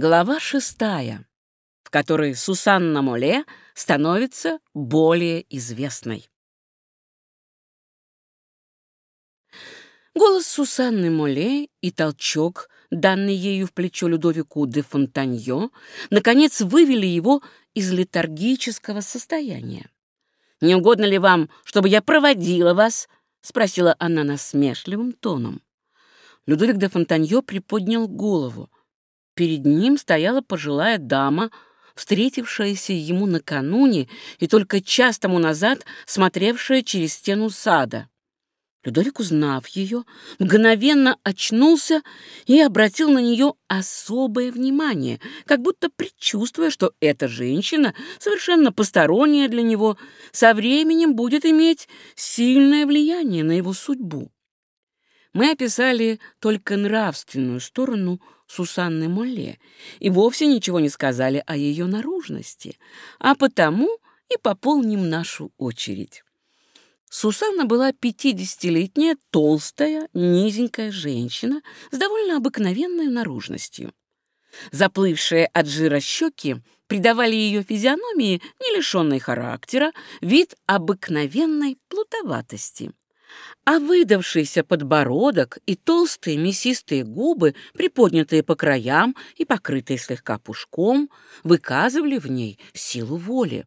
Глава шестая, в которой Сусанна Моле становится более известной. Голос Сусанны Моле и толчок, данный ею в плечо Людовику де Фонтаньо, наконец вывели его из летаргического состояния. «Не угодно ли вам, чтобы я проводила вас?» — спросила она насмешливым тоном. Людовик де Фонтаньо приподнял голову. Перед ним стояла пожилая дама, встретившаяся ему накануне и только час тому назад смотревшая через стену сада. Людовик, узнав ее, мгновенно очнулся и обратил на нее особое внимание, как будто предчувствуя, что эта женщина, совершенно посторонняя для него, со временем будет иметь сильное влияние на его судьбу. Мы описали только нравственную сторону Сусанны Молле и вовсе ничего не сказали о ее наружности, а потому и пополним нашу очередь. Сусанна была пятидесятилетняя, толстая, низенькая женщина с довольно обыкновенной наружностью. Заплывшие от жира щеки придавали ее физиономии, не лишенной характера, вид обыкновенной плутоватости а выдавшийся подбородок и толстые мясистые губы, приподнятые по краям и покрытые слегка пушком, выказывали в ней силу воли.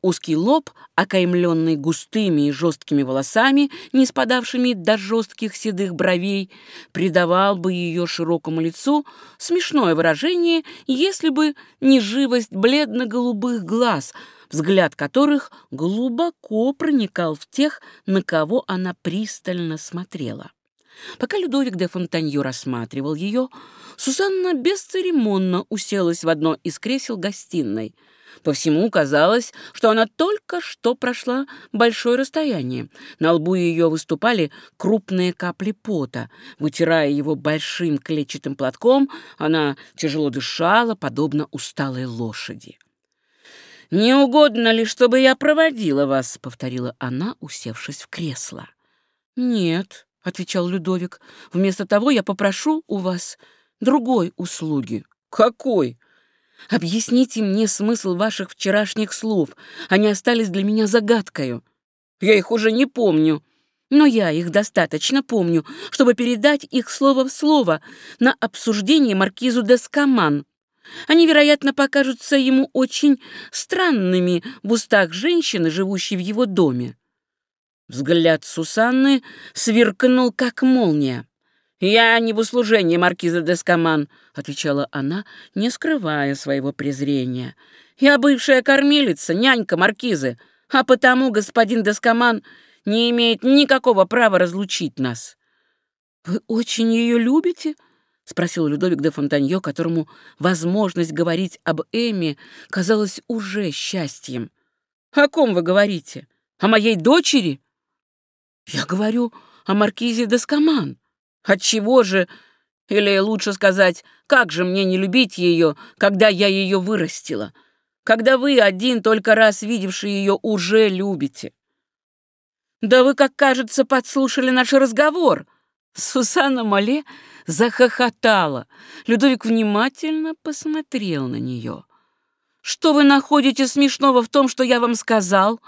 Узкий лоб, окаймленный густыми и жесткими волосами, не спадавшими до жестких седых бровей, придавал бы ее широкому лицу смешное выражение, если бы не живость бледно-голубых глаз — взгляд которых глубоко проникал в тех, на кого она пристально смотрела. Пока Людовик де Фонтаньо рассматривал ее, Сусанна бесцеремонно уселась в одно из кресел гостиной. По всему казалось, что она только что прошла большое расстояние. На лбу ее выступали крупные капли пота. Вытирая его большим клетчатым платком, она тяжело дышала, подобно усталой лошади. «Не угодно ли, чтобы я проводила вас?» — повторила она, усевшись в кресло. «Нет», — отвечал Людовик, — «вместо того я попрошу у вас другой услуги». «Какой?» «Объясните мне смысл ваших вчерашних слов. Они остались для меня загадкою. Я их уже не помню». Но я их достаточно помню, чтобы передать их слово в слово на обсуждение маркизу Дескаман. Они, вероятно, покажутся ему очень странными в устах женщины, живущей в его доме. Взгляд Сусанны сверкнул, как молния. «Я не в услужении маркиза Дескаман», — отвечала она, не скрывая своего презрения. «Я бывшая кормилица, нянька маркизы, а потому господин Дескаман не имеет никакого права разлучить нас». «Вы очень ее любите?» — спросил Людовик де Фонтаньо, которому возможность говорить об Эми казалась уже счастьем. «О ком вы говорите? О моей дочери?» «Я говорю о маркизе де Скаман. Отчего же, или лучше сказать, как же мне не любить ее, когда я ее вырастила, когда вы, один только раз видевший ее, уже любите?» «Да вы, как кажется, подслушали наш разговор», Сусанна Мале захохотала. Людовик внимательно посмотрел на нее. «Что вы находите смешного в том, что я вам сказал?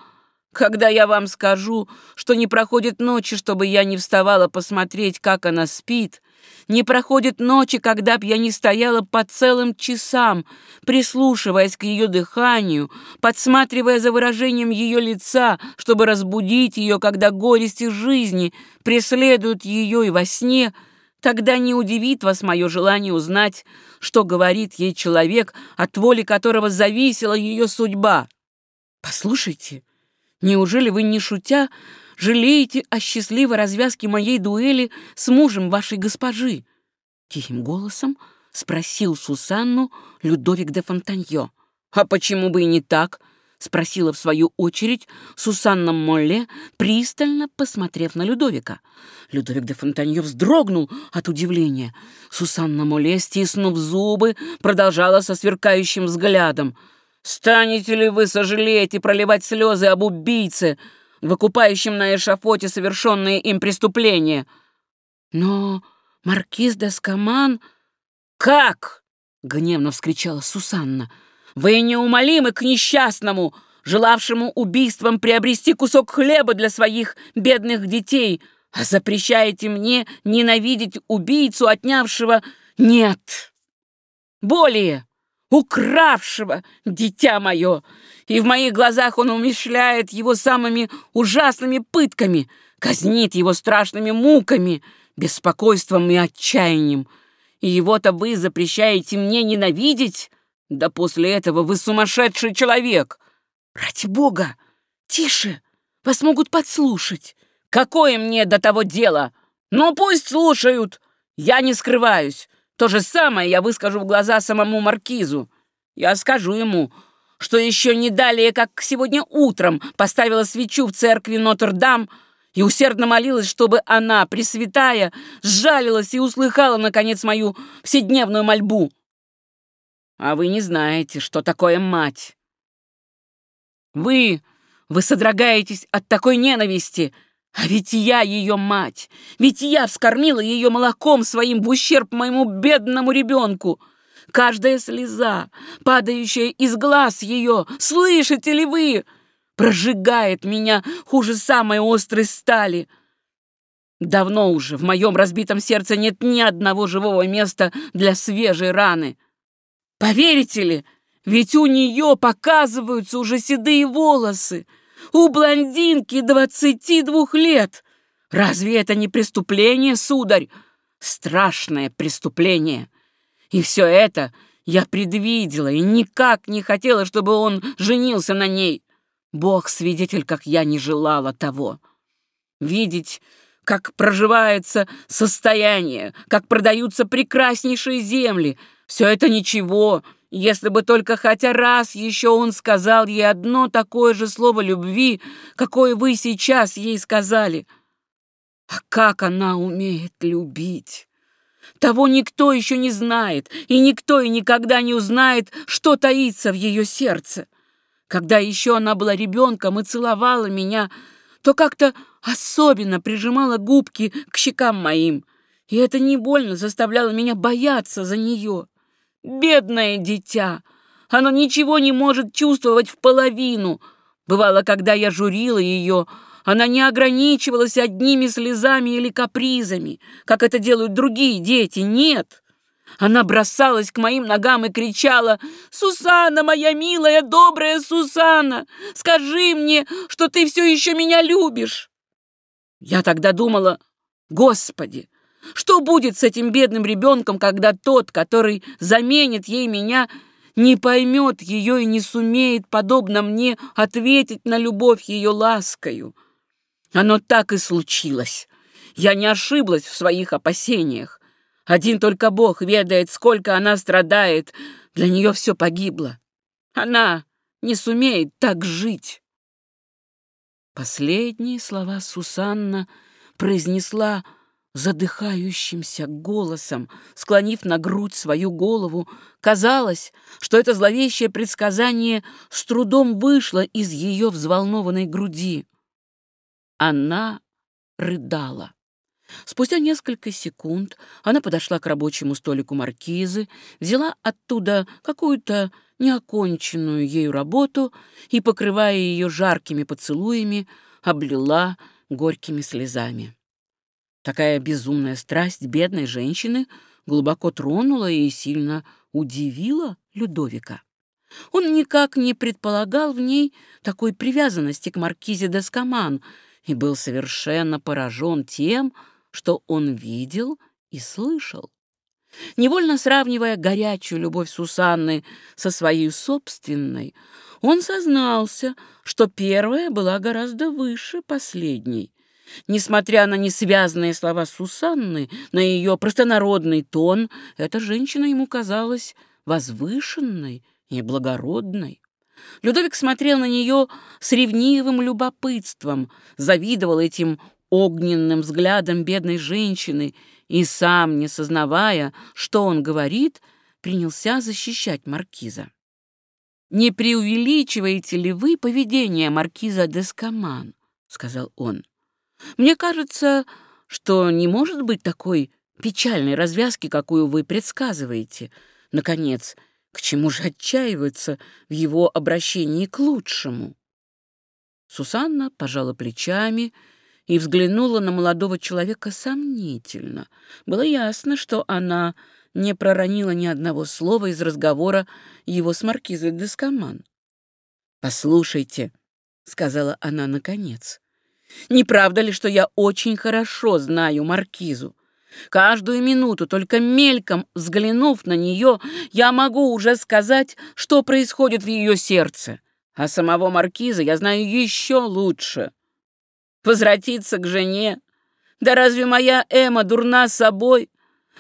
Когда я вам скажу, что не проходит ночи, чтобы я не вставала посмотреть, как она спит, не проходит ночи, когда б я не стояла по целым часам, прислушиваясь к ее дыханию, подсматривая за выражением ее лица, чтобы разбудить ее, когда горести жизни преследуют ее и во сне, тогда не удивит вас мое желание узнать, что говорит ей человек, от воли которого зависела ее судьба. Послушайте, неужели вы, не шутя, жалеете о счастливой развязке моей дуэли с мужем вашей госпожи?» Тихим голосом спросил Сусанну Людовик де Фонтаньо. «А почему бы и не так?» — спросила в свою очередь Сусанна Молле, пристально посмотрев на Людовика. Людовик де Фонтанье вздрогнул от удивления. Сусанна Молле, стиснув зубы, продолжала со сверкающим взглядом. «Станете ли вы сожалеть и проливать слезы об убийце, выкупающим на эшафоте совершенные им преступления. Но маркиз Дескаман... Как? — гневно вскричала Сусанна. «Вы неумолимы к несчастному, желавшему убийством приобрести кусок хлеба для своих бедных детей, а запрещаете мне ненавидеть убийцу, отнявшего... Нет! Более! Укравшего дитя мое! И в моих глазах он умешляет его самыми ужасными пытками, казнит его страшными муками, беспокойством и отчаянием. И его-то вы запрещаете мне ненавидеть? Да после этого вы сумасшедший человек! Ради бога! Тише! Вас могут подслушать! Какое мне до того дело? Ну, пусть слушают! Я не скрываюсь. То же самое я выскажу в глаза самому Маркизу. Я скажу ему, что еще не далее, как сегодня утром, поставила свечу в церкви Нотр-Дам и усердно молилась, чтобы она, Пресвятая, сжалилась и услыхала, наконец, мою вседневную мольбу. А вы не знаете, что такое мать. Вы, вы содрогаетесь от такой ненависти, а ведь я ее мать, ведь я вскормила ее молоком своим в ущерб моему бедному ребенку. Каждая слеза, падающая из глаз ее, слышите ли вы, прожигает меня хуже самой острой стали. Давно уже в моем разбитом сердце нет ни одного живого места для свежей раны. Поверите ли, ведь у нее показываются уже седые волосы. У блондинки двадцати двух лет. Разве это не преступление, сударь? Страшное преступление. И все это я предвидела и никак не хотела, чтобы он женился на ней. Бог свидетель, как я не желала того. Видеть, как проживается состояние, как продаются прекраснейшие земли, все это ничего — если бы только хотя раз еще он сказал ей одно такое же слово любви, какое вы сейчас ей сказали. А как она умеет любить! Того никто еще не знает, и никто и никогда не узнает, что таится в ее сердце. Когда еще она была ребенком и целовала меня, то как-то особенно прижимала губки к щекам моим, и это не больно заставляло меня бояться за нее. Бедное дитя! Оно ничего не может чувствовать в половину. Бывало, когда я журила ее, она не ограничивалась одними слезами или капризами, как это делают другие дети. Нет. Она бросалась к моим ногам и кричала «Сусана, моя милая, добрая Сусана, скажи мне, что ты все еще меня любишь!» Я тогда думала «Господи, что будет с этим бедным ребенком, когда тот, который заменит ей меня, не поймет ее и не сумеет, подобно мне, ответить на любовь ее ласкою? Оно так и случилось. Я не ошиблась в своих опасениях. Один только Бог ведает, сколько она страдает. Для нее все погибло. Она не сумеет так жить. Последние слова Сусанна произнесла задыхающимся голосом, склонив на грудь свою голову, казалось, что это зловещее предсказание с трудом вышло из ее взволнованной груди. Она рыдала. Спустя несколько секунд она подошла к рабочему столику маркизы, взяла оттуда какую-то неоконченную ею работу и, покрывая ее жаркими поцелуями, облила горькими слезами. Такая безумная страсть бедной женщины глубоко тронула и сильно удивила Людовика. Он никак не предполагал в ней такой привязанности к маркизе де Скаман и был совершенно поражен тем, что он видел и слышал. Невольно сравнивая горячую любовь Сусанны со своей собственной, он сознался, что первая была гораздо выше последней. Несмотря на несвязанные слова Сусанны, на ее простонародный тон, эта женщина ему казалась возвышенной и благородной. Людовик смотрел на нее с ревнивым любопытством, завидовал этим огненным взглядом бедной женщины и сам, не сознавая, что он говорит, принялся защищать маркиза. «Не преувеличиваете ли вы поведение маркиза Дескаман?» — сказал он. Мне кажется, что не может быть такой печальной развязки, какую вы предсказываете. Наконец, к чему же отчаиваться в его обращении к лучшему? Сусанна пожала плечами и взглянула на молодого человека сомнительно. Было ясно, что она не проронила ни одного слова из разговора его с маркизой Дескоман. «Послушайте», — сказала она наконец, — «не правда ли, что я очень хорошо знаю маркизу? Каждую минуту, только мельком взглянув на нее, я могу уже сказать, что происходит в ее сердце. А самого маркиза я знаю еще лучше. Возвратиться к жене? Да разве моя Эма дурна собой?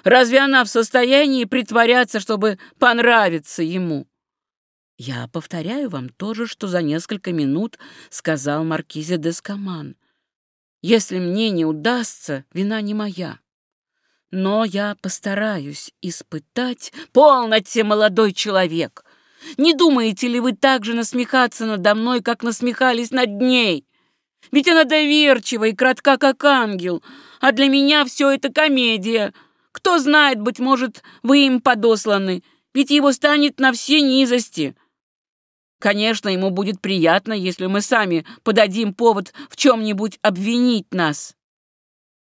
Разве она в состоянии притворяться, чтобы понравиться ему? Я повторяю вам то же, что за несколько минут сказал маркизе Дескоман. Если мне не удастся, вина не моя. Но я постараюсь испытать... Полноте, молодой человек! Не думаете ли вы так же насмехаться надо мной, как насмехались над ней? Ведь она доверчива и кратка, как ангел, а для меня все это комедия. Кто знает, быть может, вы им подосланы, ведь его станет на все низости. Конечно, ему будет приятно, если мы сами подадим повод в чем-нибудь обвинить нас.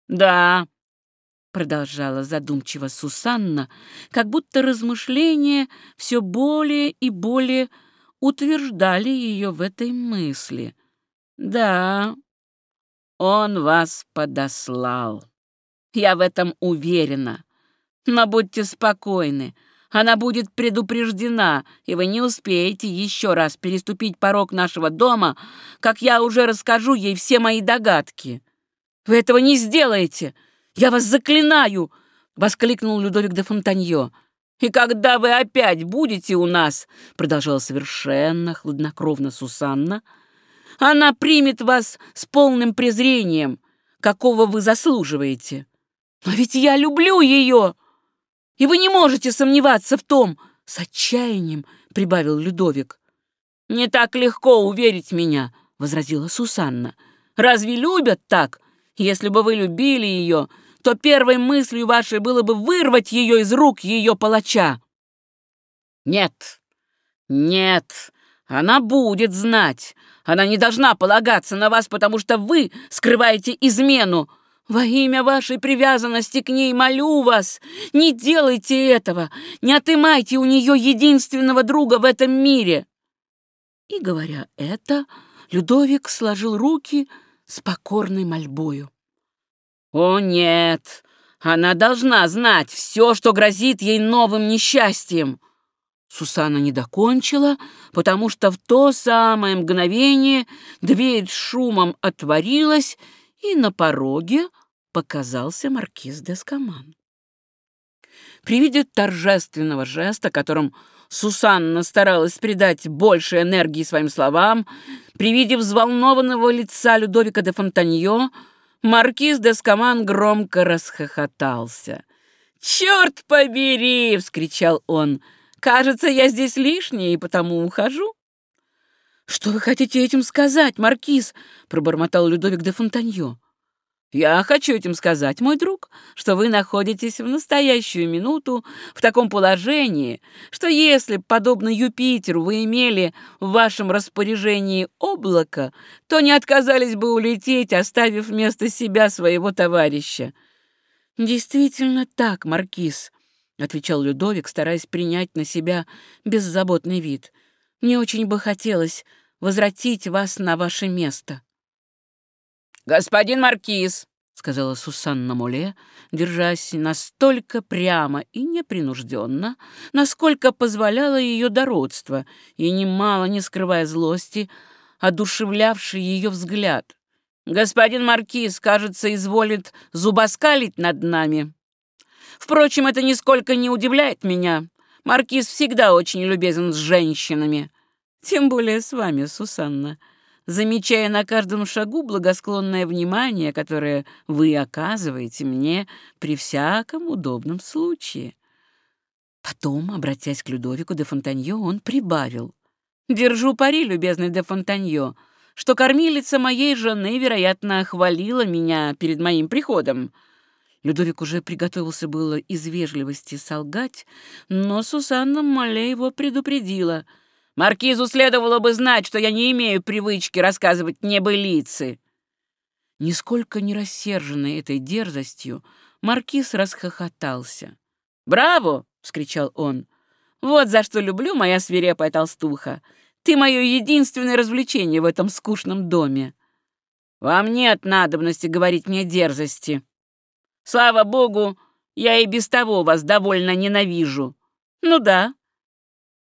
Да, продолжала задумчиво Сусанна, как будто размышления все более и более утверждали ее в этой мысли. Да, он вас подослал. Я в этом уверена. Но будьте спокойны, она будет предупреждена, и вы не успеете еще раз переступить порог нашего дома, как я уже расскажу ей все мои догадки. Вы этого не сделаете, — «Я вас заклинаю!» — воскликнул Людовик де Фонтанье. «И когда вы опять будете у нас, — продолжала совершенно хладнокровно Сусанна, — она примет вас с полным презрением, какого вы заслуживаете. Но ведь я люблю ее, и вы не можете сомневаться в том, — с отчаянием прибавил Людовик. «Не так легко уверить меня», — возразила Сусанна. «Разве любят так? Если бы вы любили ее, то первой мыслью вашей было бы вырвать ее из рук ее палача. Нет, нет, она будет знать. Она не должна полагаться на вас, потому что вы скрываете измену. Во имя вашей привязанности к ней молю вас, не делайте этого, не отымайте у нее единственного друга в этом мире. И, говоря это, Людовик сложил руки с покорной мольбою. О, нет! Она должна знать все, что грозит ей новым несчастьем. Сусана не докончила, потому что в то самое мгновение дверь шумом отворилась, и на пороге показался маркиз Дескоман. При виде торжественного жеста, которым Сусанна старалась придать больше энергии своим словам, при виде взволнованного лица Людовика де Фонтаньо, Маркиз Дескоман громко расхохотался. «Черт побери!» — вскричал он. «Кажется, я здесь лишний, и потому ухожу». «Что вы хотите этим сказать, Маркиз?» — пробормотал Людовик де Фонтаньо. Я хочу этим сказать, мой друг, что вы находитесь в настоящую минуту в таком положении, что если, подобно Юпитеру, вы имели в вашем распоряжении облако, то не отказались бы улететь, оставив вместо себя своего товарища. Действительно так, маркиз, отвечал Людовик, стараясь принять на себя беззаботный вид. Мне очень бы хотелось возвратить вас на ваше место. «Господин Маркиз», — сказала Сусанна Моле, держась настолько прямо и непринужденно, насколько позволяло ее дородство, и немало не скрывая злости, одушевлявший ее взгляд. «Господин Маркиз, кажется, изволит зубоскалить над нами. Впрочем, это нисколько не удивляет меня. Маркиз всегда очень любезен с женщинами. Тем более с вами, Сусанна» замечая на каждом шагу благосклонное внимание, которое вы оказываете мне при всяком удобном случае. Потом, обратясь к Людовику де Фонтанье, он прибавил. «Держу пари, любезный де Фонтанье, что кормилица моей жены, вероятно, хвалила меня перед моим приходом. Людовик уже приготовился было из вежливости солгать, но Сусанна Мале его предупредила. «Маркизу следовало бы знать, что я не имею привычки рассказывать небылицы». Нисколько не рассерженный этой дерзостью, маркиз расхохотался. «Браво!» — вскричал он. «Вот за что люблю моя свирепая толстуха. Ты мое единственное развлечение в этом скучном доме. Вам нет надобности говорить мне дерзости. Слава богу, я и без того вас довольно ненавижу. Ну да.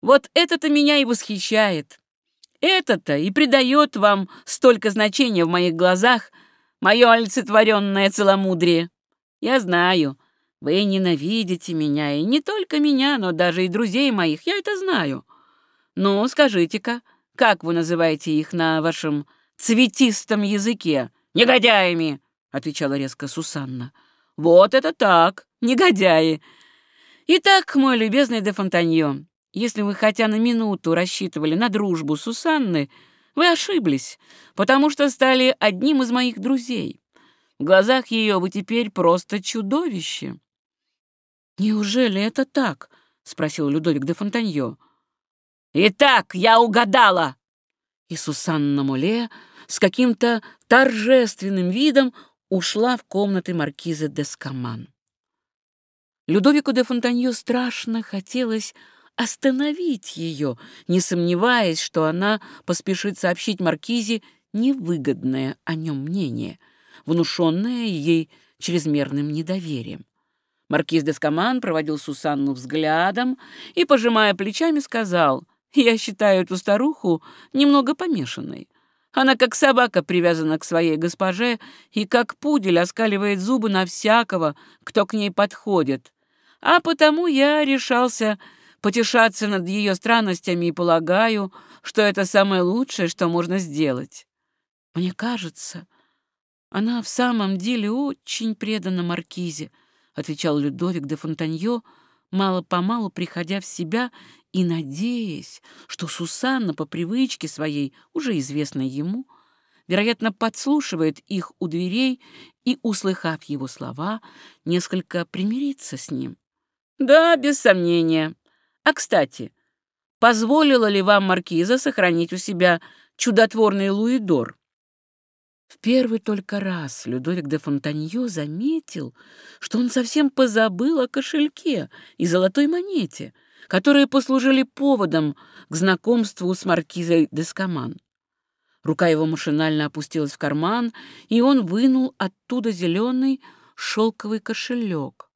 Вот это-то меня и восхищает. Это-то и придает вам столько значения в моих глазах, мое олицетворенное целомудрие. Я знаю, вы ненавидите меня, и не только меня, но даже и друзей моих, я это знаю. Ну, скажите-ка, как вы называете их на вашем цветистом языке? Негодяями, отвечала резко Сусанна. Вот это так, негодяи. Итак, мой любезный де Фонтаньо, если вы хотя на минуту рассчитывали на дружбу Сусанны, вы ошиблись, потому что стали одним из моих друзей. В глазах ее вы теперь просто чудовище. «Неужели это так?» — спросил Людовик де Фонтаньо. «Итак, я угадала!» И Сусанна Муле с каким-то торжественным видом ушла в комнаты маркиза де Скаман. Людовику де Фонтаньо страшно хотелось остановить ее, не сомневаясь, что она поспешит сообщить маркизе невыгодное о нем мнение, внушенное ей чрезмерным недоверием. Маркиз де Скаман проводил Сусанну взглядом и, пожимая плечами, сказал — я считаю эту старуху немного помешанной. Она как собака привязана к своей госпоже и как пудель оскаливает зубы на всякого, кто к ней подходит. А потому я решался потешаться над ее странностями и полагаю, что это самое лучшее, что можно сделать. Мне кажется, она в самом деле очень предана Маркизе, отвечал Людовик де Фонтаньо, мало-помалу приходя в себя и надеясь, что Сусанна по привычке своей, уже известной ему, вероятно, подслушивает их у дверей и, услыхав его слова, несколько примирится с ним. «Да, без сомнения. А, кстати, позволила ли вам маркиза сохранить у себя чудотворный луидор?» В первый только раз Людовик де Фонтаньо заметил, что он совсем позабыл о кошельке и золотой монете — которые послужили поводом к знакомству с маркизой Дескоман. Рука его машинально опустилась в карман, и он вынул оттуда зеленый шелковый кошелек.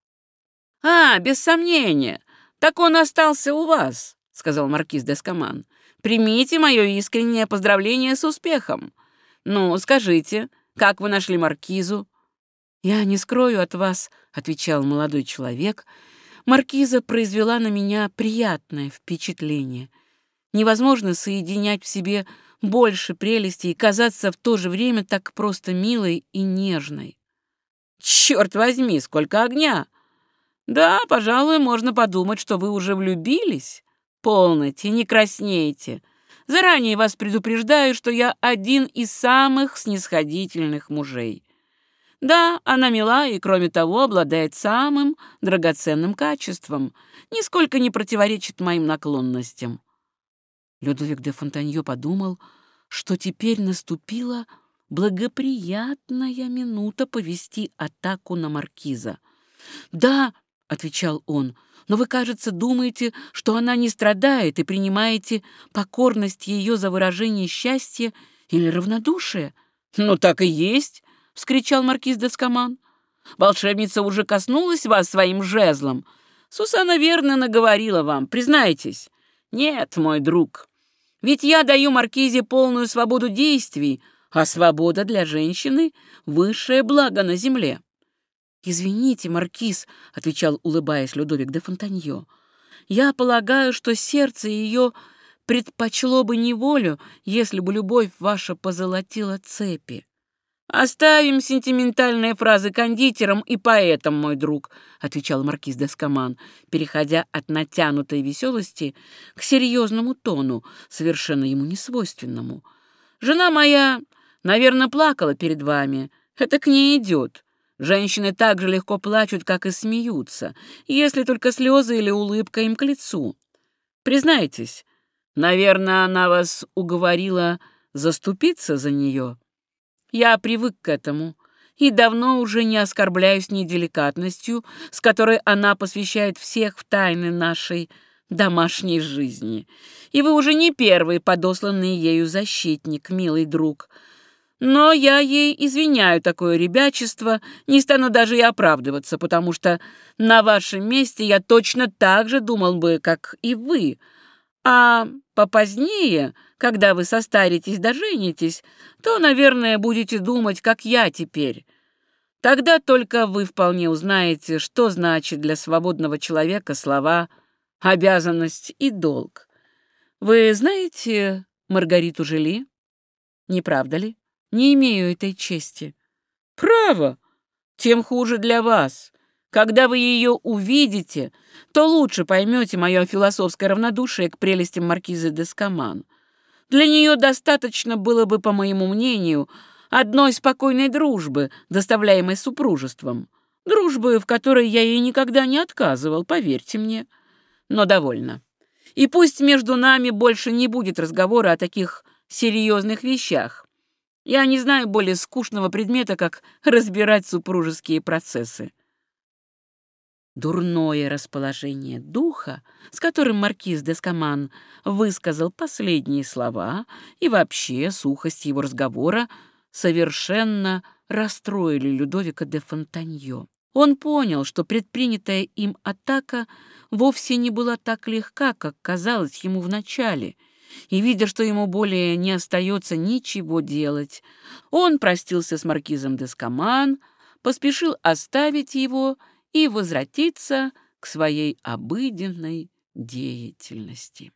«А, без сомнения, так он остался у вас», — сказал маркиз Дескоман. «Примите мое искреннее поздравление с успехом. Ну, скажите, как вы нашли маркизу?» «Я не скрою от вас», — отвечал молодой человек, — Маркиза произвела на меня приятное впечатление. Невозможно соединять в себе больше прелести и казаться в то же время так просто милой и нежной. Черт возьми, сколько огня! Да, пожалуй, можно подумать, что вы уже влюбились. Полноте, не краснейте. Заранее вас предупреждаю, что я один из самых снисходительных мужей. Да, она мила и, кроме того, обладает самым драгоценным качеством, нисколько не противоречит моим наклонностям. Людовик де Фонтанье подумал, что теперь наступила благоприятная минута повести атаку на маркиза. «Да», — отвечал он, — «но вы, кажется, думаете, что она не страдает и принимаете покорность ее за выражение счастья или равнодушия?» «Ну, так и есть вскричал маркиз Дескоман. «Волшебница уже коснулась вас своим жезлом. Сусана верно наговорила вам, признайтесь». «Нет, мой друг, ведь я даю маркизе полную свободу действий, а свобода для женщины — высшее благо на земле». «Извините, маркиз», — отвечал, улыбаясь Людовик де Фонтаньо, «я полагаю, что сердце ее предпочло бы неволю, если бы любовь ваша позолотила цепи. «Оставим сентиментальные фразы кондитерам и поэтам, мой друг», — отвечал маркиз Дескоман, переходя от натянутой веселости к серьезному тону, совершенно ему несвойственному. «Жена моя, наверное, плакала перед вами. Это к ней идет. Женщины так же легко плачут, как и смеются, если только слезы или улыбка им к лицу. Признайтесь, наверное, она вас уговорила заступиться за нее. Я привык к этому и давно уже не оскорбляюсь неделикатностью, с которой она посвящает всех в тайны нашей домашней жизни. И вы уже не первый подосланный ею защитник, милый друг. Но я ей извиняю такое ребячество, не стану даже и оправдываться, потому что на вашем месте я точно так же думал бы, как и вы. А попозднее, когда вы состаритесь да женитесь, то, наверное, будете думать, как я теперь. Тогда только вы вполне узнаете, что значит для свободного человека слова «обязанность» и «долг». Вы знаете Маргариту Жили? Не правда ли? Не имею этой чести. Право! Тем хуже для вас. Когда вы ее увидите, то лучше поймете мое философское равнодушие к прелестям маркизы де Скаман. Для нее достаточно было бы, по моему мнению, одной спокойной дружбы, доставляемой супружеством. Дружбы, в которой я ей никогда не отказывал, поверьте мне. Но довольно. И пусть между нами больше не будет разговора о таких серьезных вещах. Я не знаю более скучного предмета, как разбирать супружеские процессы. Дурное расположение духа, с которым маркиз де Скаман высказал последние слова, и вообще сухость его разговора совершенно расстроили Людовика де Фонтаньо. Он понял, что предпринятая им атака вовсе не была так легка, как казалось ему вначале, и, видя, что ему более не остается ничего делать, он простился с маркизом де Скаман, поспешил оставить его и возвратиться к своей обыденной деятельности.